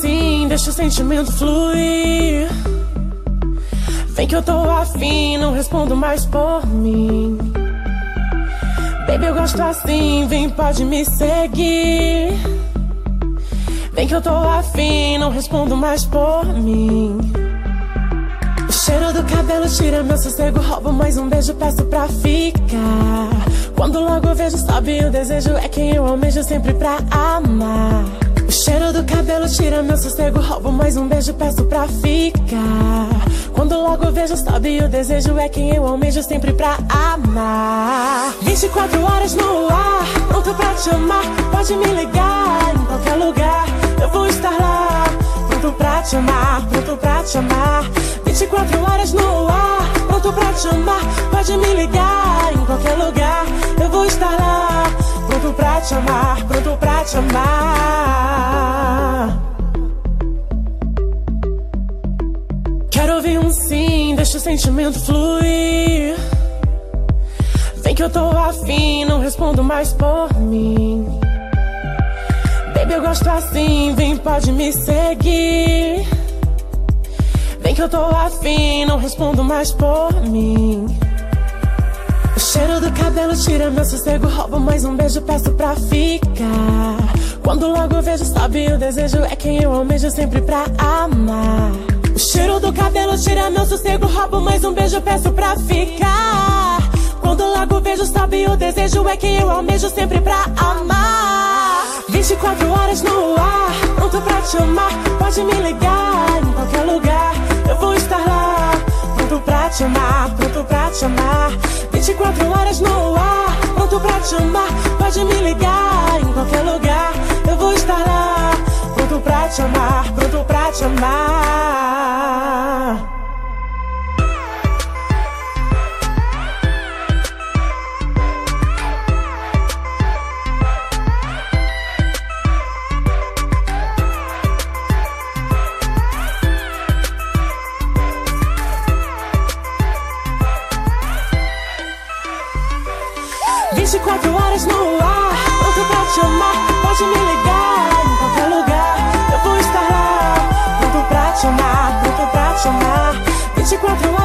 sim, deixa o sentimento fluir. Vem que eu tô afim, não respondo mais por mim. Baby, eu gosto assim, vem, pode me seguir. Vem que eu tô afim, não respondo mais por mim. O cheiro do cabelo tira meu sossego, roubo mais um beijo, peço pra ficar. Quando logo vejo, sabe, o desejo é quem eu almejo sempre pra amar. Cabelo tira meu sossego, roubo mais um beijo, peço pra ficar. Quando logo vejo, sabe, o desejo é quem eu almejo sempre pra amar. 24 horas no ar, pronto pra te amar. Pode me ligar em qualquer lugar, eu vou estar lá. Pronto pra te amar, pronto pra te amar. 24 horas no ar, pronto pra te amar. Pode me ligar em qualquer lugar, eu vou estar lá. Pronto pra te amar, pronto pra te amar. Quero ouvir um sim, deixa o sentimento fluir. Vem que eu tô afim, não respondo mais por mim. Baby, eu gosto assim, vem, pode me seguir. Vem que eu tô afim, não respondo mais por mim. O cheiro do cabelo tira meu sossego, roubo mais um beijo, peço pra ficar. Quando logo vejo, sabe, o desejo é quem eu almejo sempre pra amar. O cheiro do cabelo tira meu sossego, roubo mais um beijo, peço pra ficar. Quando logo vejo, sabe, o desejo é quem eu almejo sempre pra amar. 24 horas no ar, pronto pra te amar. Pode me ligar em qualquer lugar, eu vou estar lá. Pronto pra te amar, pronto pra te amar. 24 horas no ar, te amar, pronto pra te amar. Vinte e quatro horas no ar, pronto pra te amar. Pode me ligar 24